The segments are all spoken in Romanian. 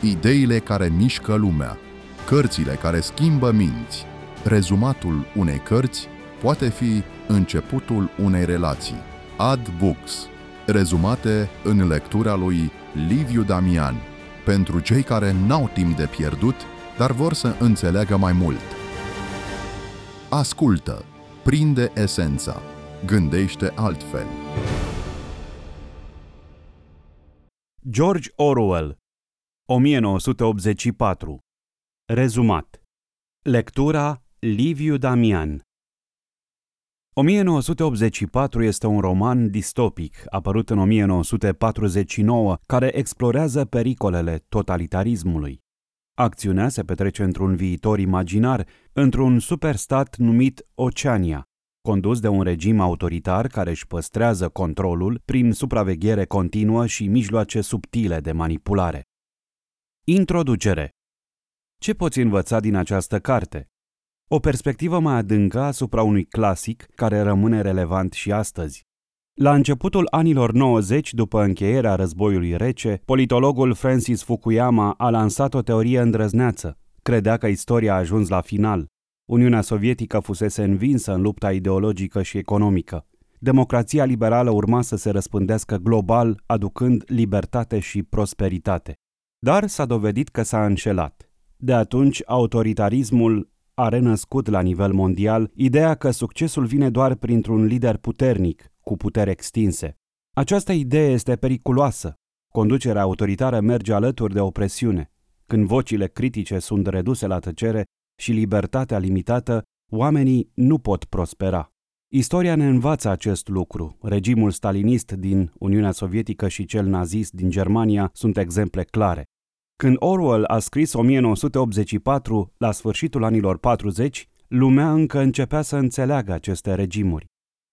ideile care mișcă lumea, cărțile care schimbă minți. Rezumatul unei cărți poate fi începutul unei relații. Ad Books, rezumate în lectura lui Liviu Damian, pentru cei care n-au timp de pierdut, dar vor să înțeleagă mai mult. Ascultă, prinde esența, gândește altfel. George Orwell 1984 Rezumat Lectura Liviu Damian 1984 este un roman distopic apărut în 1949 care explorează pericolele totalitarismului. Acțiunea se petrece într-un viitor imaginar, într-un superstat numit Oceania, condus de un regim autoritar care își păstrează controlul prin supraveghere continuă și mijloace subtile de manipulare. Introducere Ce poți învăța din această carte? O perspectivă mai adâncă asupra unui clasic care rămâne relevant și astăzi. La începutul anilor 90, după încheierea războiului rece, politologul Francis Fukuyama a lansat o teorie îndrăzneață. Credea că istoria a ajuns la final. Uniunea Sovietică fusese învinsă în lupta ideologică și economică. Democrația liberală urma să se răspândească global, aducând libertate și prosperitate. Dar s-a dovedit că s-a înșelat. De atunci, autoritarismul a renăscut la nivel mondial ideea că succesul vine doar printr-un lider puternic, cu puteri extinse. Această idee este periculoasă. Conducerea autoritară merge alături de opresiune. Când vocile critice sunt reduse la tăcere și libertatea limitată, oamenii nu pot prospera. Istoria ne învață acest lucru. Regimul stalinist din Uniunea Sovietică și cel nazist din Germania sunt exemple clare. Când Orwell a scris 1984, la sfârșitul anilor 40, lumea încă începea să înțeleagă aceste regimuri.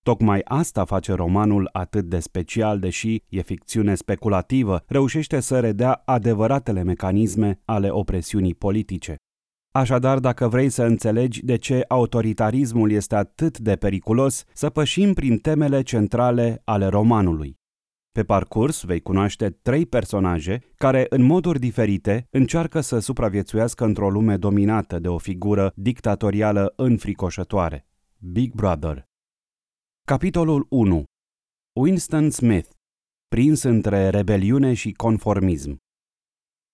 Tocmai asta face romanul atât de special, deși e ficțiune speculativă, reușește să redea adevăratele mecanisme ale opresiunii politice. Așadar, dacă vrei să înțelegi de ce autoritarismul este atât de periculos, să pășim prin temele centrale ale romanului. Pe parcurs vei cunoaște trei personaje care, în moduri diferite, încearcă să supraviețuiască într-o lume dominată de o figură dictatorială înfricoșătoare. Big Brother Capitolul 1 Winston Smith Prins între rebeliune și conformism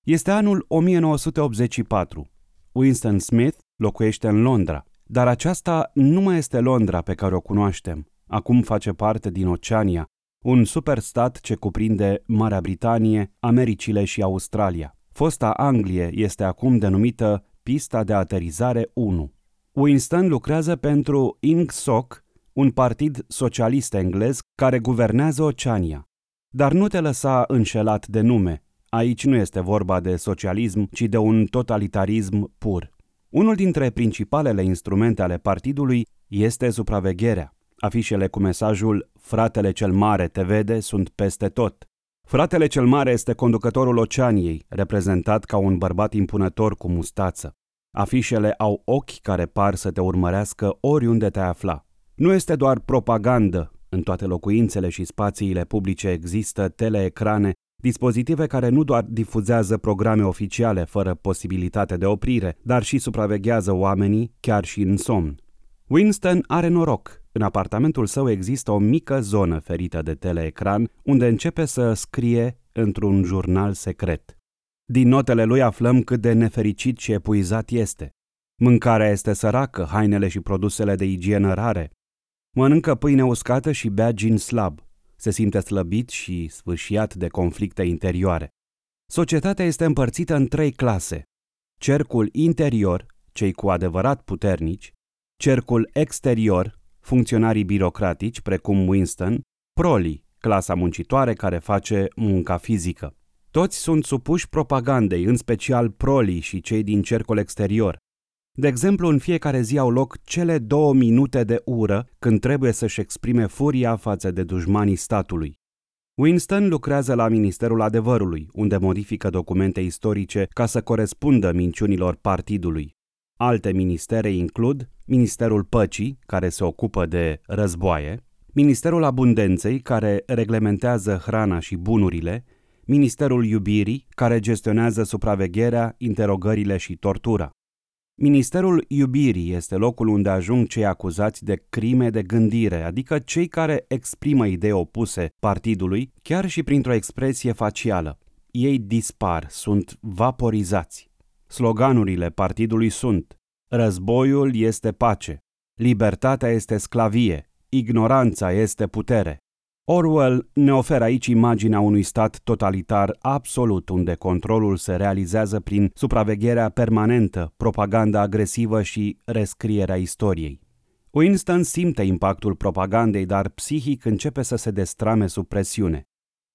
Este anul 1984. Winston Smith locuiește în Londra, dar aceasta nu mai este Londra pe care o cunoaștem. Acum face parte din Oceania, un superstat ce cuprinde Marea Britanie, Americile și Australia. Fosta Anglie este acum denumită Pista de Aterizare 1. Winston lucrează pentru INGSOC, un partid socialist englez care guvernează Oceania. Dar nu te lăsa înșelat de nume. Aici nu este vorba de socialism, ci de un totalitarism pur. Unul dintre principalele instrumente ale partidului este supravegherea. Afișele cu mesajul Fratele cel mare te vede sunt peste tot. Fratele cel mare este conducătorul Oceaniei, reprezentat ca un bărbat impunător cu mustață. Afișele au ochi care par să te urmărească oriunde te afla. Nu este doar propagandă. În toate locuințele și spațiile publice există teleecrane, dispozitive care nu doar difuzează programe oficiale fără posibilitate de oprire, dar și supraveghează oamenii chiar și în somn. Winston are noroc. În apartamentul său există o mică zonă ferită de teleecran unde începe să scrie într-un jurnal secret. Din notele lui aflăm cât de nefericit și epuizat este. Mâncarea este săracă, hainele și produsele de igienă rare. Mănâncă pâine uscată și bea gin slab. Se simte slăbit și sfâșiat de conflicte interioare. Societatea este împărțită în trei clase. Cercul interior, cei cu adevărat puternici, cercul exterior, funcționarii birocratici precum Winston, proli, clasa muncitoare care face munca fizică. Toți sunt supuși propagandei, în special prolii și cei din cercul exterior. De exemplu, în fiecare zi au loc cele două minute de ură când trebuie să-și exprime furia față de dușmanii statului. Winston lucrează la Ministerul Adevărului, unde modifică documente istorice ca să corespundă minciunilor partidului. Alte ministere includ Ministerul Păcii, care se ocupă de războaie, Ministerul Abundenței, care reglementează hrana și bunurile, Ministerul Iubirii, care gestionează supravegherea, interogările și tortura. Ministerul Iubirii este locul unde ajung cei acuzați de crime de gândire, adică cei care exprimă idei opuse partidului, chiar și printr-o expresie facială. Ei dispar, sunt vaporizați. Sloganurile partidului sunt Războiul este pace, libertatea este sclavie, ignoranța este putere. Orwell ne oferă aici imaginea unui stat totalitar absolut unde controlul se realizează prin supravegherea permanentă, propaganda agresivă și rescrierea istoriei. Winston simte impactul propagandei, dar psihic începe să se destrame sub presiune.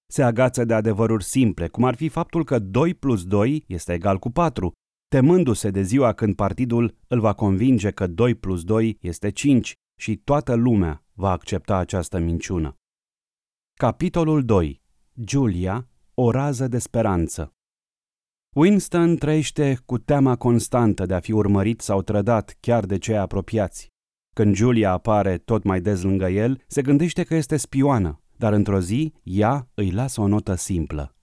Se agață de adevăruri simple, cum ar fi faptul că 2 plus 2 este egal cu 4, temându-se de ziua când partidul îl va convinge că 2 plus 2 este 5 și toată lumea va accepta această minciună. Capitolul 2. Julia, o rază de speranță. Winston trăiește cu teama constantă de a fi urmărit sau trădat chiar de cei apropiați. Când Julia apare tot mai des lângă el, se gândește că este spioană, dar într-o zi ea îi lasă o notă simplă.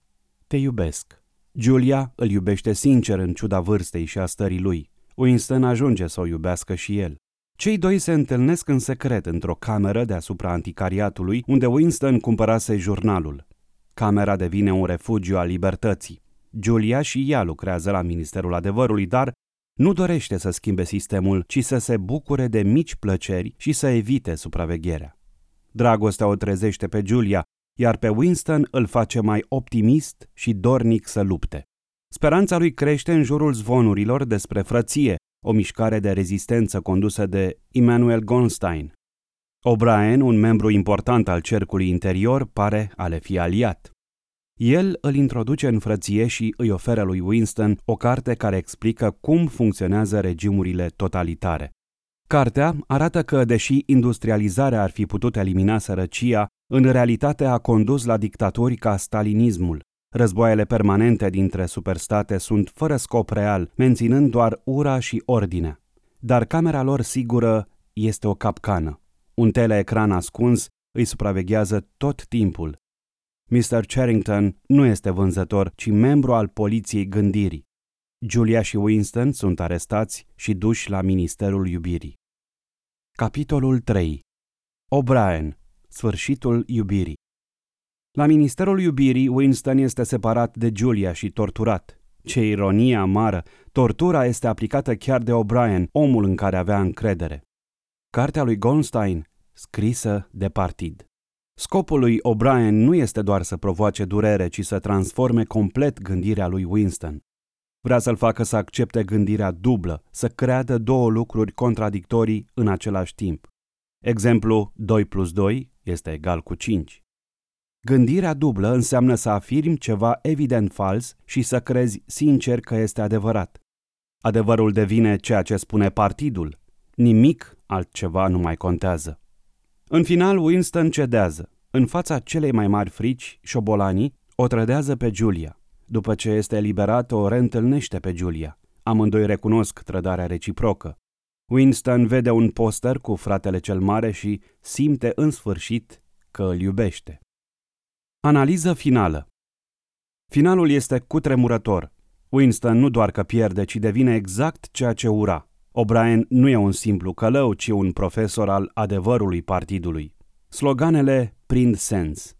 Te iubesc. Julia îl iubește sincer în ciuda vârstei și a stării lui. Winston ajunge să o iubească și el. Cei doi se întâlnesc în secret într-o cameră deasupra anticariatului, unde Winston cumpărase jurnalul. Camera devine un refugiu al libertății. Julia și ea lucrează la Ministerul Adevărului, dar nu dorește să schimbe sistemul, ci să se bucure de mici plăceri și să evite supravegherea. Dragostea o trezește pe Julia, iar pe Winston îl face mai optimist și dornic să lupte. Speranța lui crește în jurul zvonurilor despre frăție, o mișcare de rezistență condusă de Immanuel Gonstein. O'Brien, un membru important al cercului interior, pare a le fi aliat. El îl introduce în frăție și îi oferă lui Winston o carte care explică cum funcționează regimurile totalitare. Cartea arată că, deși industrializarea ar fi putut elimina sărăcia, în realitate a condus la dictaturi ca stalinismul, Războaiele permanente dintre superstate sunt fără scop real, menținând doar ura și ordinea. Dar camera lor sigură este o capcană. Un teleecran ascuns îi supraveghează tot timpul. Mr. Charrington nu este vânzător, ci membru al poliției gândirii. Julia și Winston sunt arestați și duși la Ministerul Iubirii. Capitolul 3 O'Brien Sfârșitul iubirii la Ministerul Iubirii, Winston este separat de Julia și torturat. Ce ironie amară! Tortura este aplicată chiar de O'Brien, omul în care avea încredere. Cartea lui Goldstein, scrisă de partid. Scopul lui O'Brien nu este doar să provoace durere, ci să transforme complet gândirea lui Winston. Vrea să-l facă să accepte gândirea dublă, să creadă două lucruri contradictorii în același timp. Exemplu 2 plus 2 este egal cu 5. Gândirea dublă înseamnă să afirmi ceva evident fals și să crezi sincer că este adevărat. Adevărul devine ceea ce spune partidul. Nimic altceva nu mai contează. În final, Winston cedează. În fața celei mai mari frici, șobolanii o trădează pe Julia. După ce este eliberat, o reîntâlnește pe Julia. Amândoi recunosc trădarea reciprocă. Winston vede un poster cu fratele cel mare și simte în sfârșit că îl iubește. Analiză finală Finalul este cutremurător. Winston nu doar că pierde, ci devine exact ceea ce ura. O'Brien nu e un simplu călău, ci un profesor al adevărului partidului. Sloganele prind sens.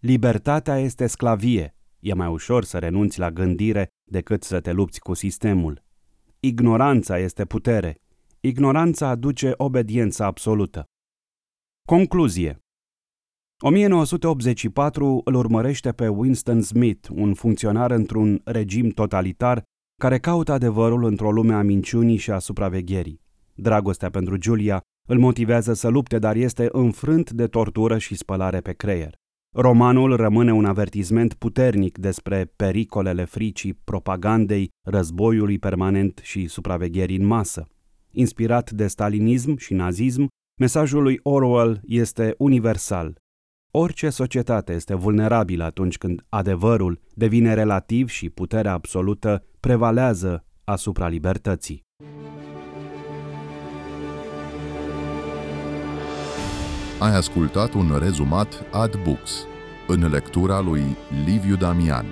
Libertatea este sclavie. E mai ușor să renunți la gândire decât să te lupți cu sistemul. Ignoranța este putere. Ignoranța aduce obediență absolută. Concluzie 1984 îl urmărește pe Winston Smith, un funcționar într-un regim totalitar care caută adevărul într-o lume a minciunii și a supravegherii. Dragostea pentru Julia îl motivează să lupte, dar este înfrânt de tortură și spălare pe creier. Romanul rămâne un avertisment puternic despre pericolele fricii, propagandei, războiului permanent și supravegherii în masă. Inspirat de stalinism și nazism, mesajul lui Orwell este universal. Orice societate este vulnerabilă atunci când adevărul devine relativ și puterea absolută prevalează asupra libertății. Ai ascultat un rezumat ad books în lectura lui Liviu Damian.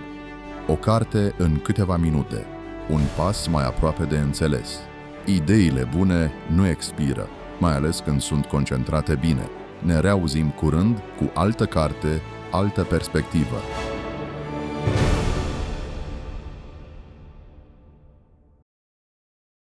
O carte în câteva minute. Un pas mai aproape de înțeles. Ideile bune nu expiră, mai ales când sunt concentrate bine. Ne reauzim curând cu altă carte, altă perspectivă.